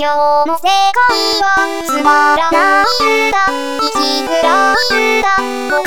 今日の世界つまらないんだ。生きづらいんだ。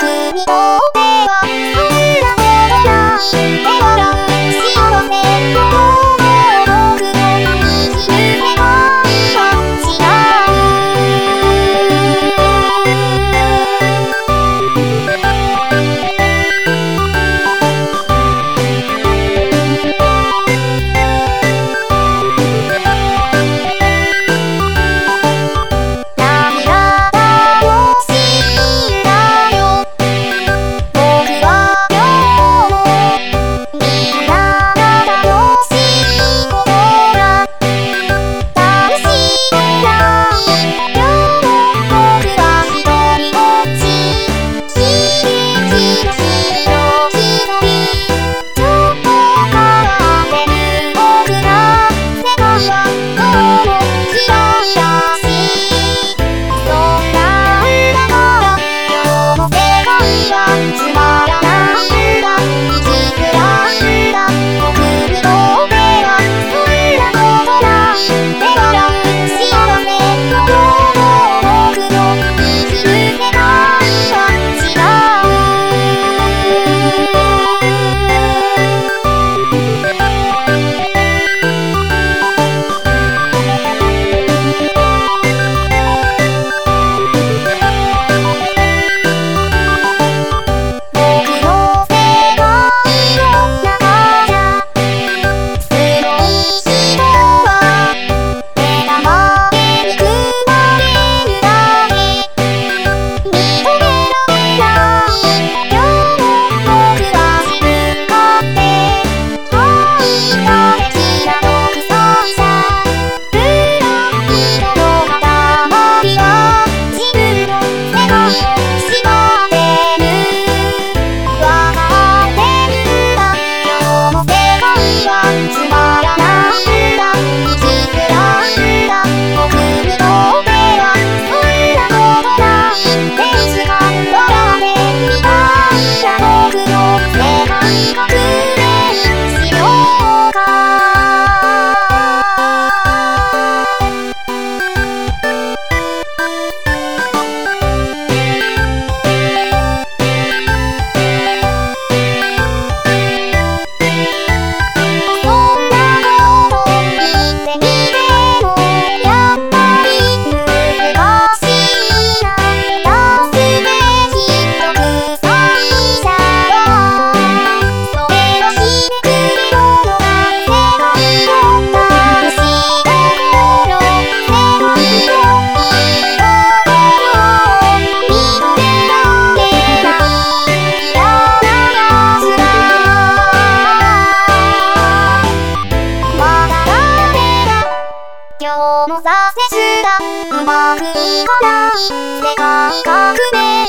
ですらうまくいかない。世界革命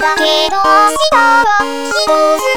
だけど明日は